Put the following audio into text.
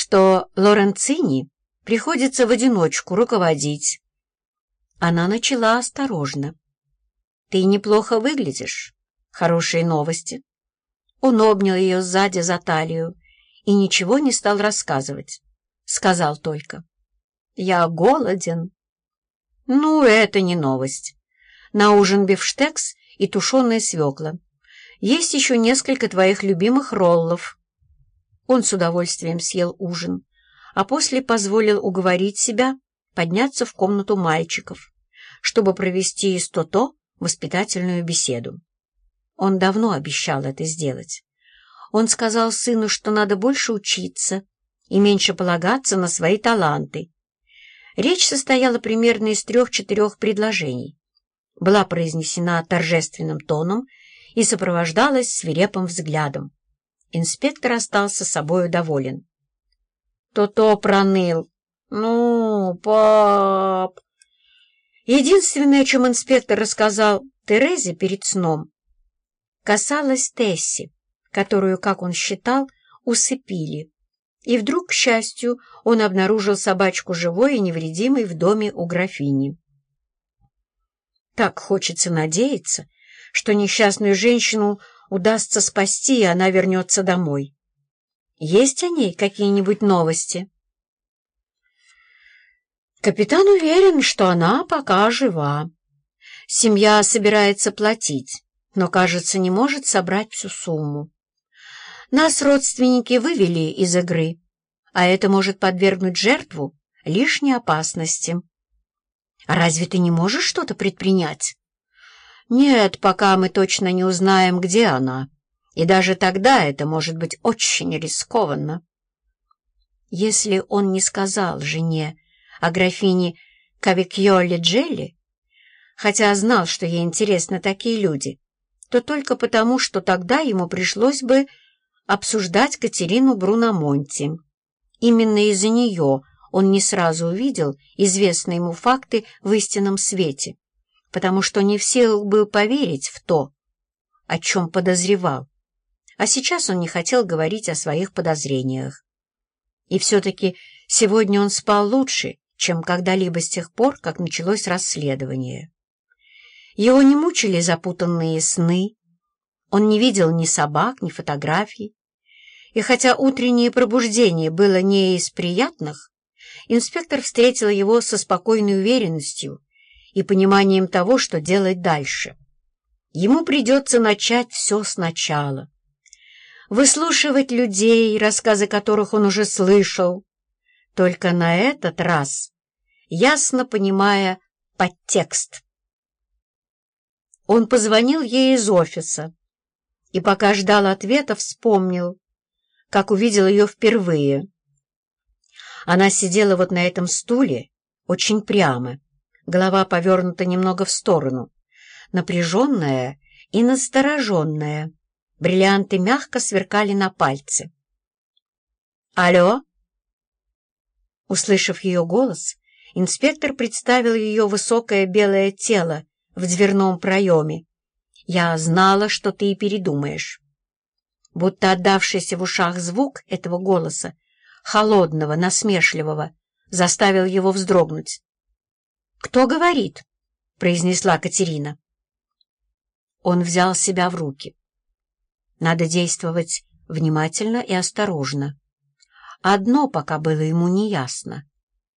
что Лоренцини приходится в одиночку руководить. Она начала осторожно. «Ты неплохо выглядишь. Хорошие новости». Он обнял ее сзади за талию и ничего не стал рассказывать. Сказал только. «Я голоден». «Ну, это не новость. На ужин бифштекс и тушеные свекла. Есть еще несколько твоих любимых роллов». Он с удовольствием съел ужин, а после позволил уговорить себя подняться в комнату мальчиков, чтобы провести из то-то воспитательную беседу. Он давно обещал это сделать. Он сказал сыну, что надо больше учиться и меньше полагаться на свои таланты. Речь состояла примерно из трех-четырех предложений. Была произнесена торжественным тоном и сопровождалась свирепым взглядом. Инспектор остался собою доволен. То-то проныл. «Ну, пап...» Единственное, о чем инспектор рассказал Терезе перед сном, касалось Тесси, которую, как он считал, усыпили. И вдруг, к счастью, он обнаружил собачку живой и невредимой в доме у графини. Так хочется надеяться, что несчастную женщину удастся спасти, и она вернется домой. Есть о ней какие-нибудь новости? Капитан уверен, что она пока жива. Семья собирается платить, но, кажется, не может собрать всю сумму. Нас родственники вывели из игры, а это может подвергнуть жертву лишней опасности. Разве ты не можешь что-то предпринять? Нет, пока мы точно не узнаем, где она. И даже тогда это может быть очень рискованно. Если он не сказал жене о графине Кавикьоле Джелли, хотя знал, что ей интересны такие люди, то только потому, что тогда ему пришлось бы обсуждать Катерину Бруномонти. Именно из-за нее он не сразу увидел известные ему факты в истинном свете потому что не в силах был поверить в то, о чем подозревал. А сейчас он не хотел говорить о своих подозрениях. И все-таки сегодня он спал лучше, чем когда-либо с тех пор, как началось расследование. Его не мучили запутанные сны, он не видел ни собак, ни фотографий. И хотя утреннее пробуждение было не из приятных, инспектор встретил его со спокойной уверенностью, и пониманием того, что делать дальше. Ему придется начать все сначала. Выслушивать людей, рассказы которых он уже слышал, только на этот раз, ясно понимая подтекст. Он позвонил ей из офиса и, пока ждал ответа, вспомнил, как увидел ее впервые. Она сидела вот на этом стуле, очень прямо, голова повернута немного в сторону, напряженная и настороженная. Бриллианты мягко сверкали на пальце. «Алло?» Услышав ее голос, инспектор представил ее высокое белое тело в дверном проеме. «Я знала, что ты и передумаешь». Будто отдавшийся в ушах звук этого голоса, холодного, насмешливого, заставил его вздрогнуть. «Кто говорит?» — произнесла Катерина. Он взял себя в руки. Надо действовать внимательно и осторожно. Одно пока было ему неясно.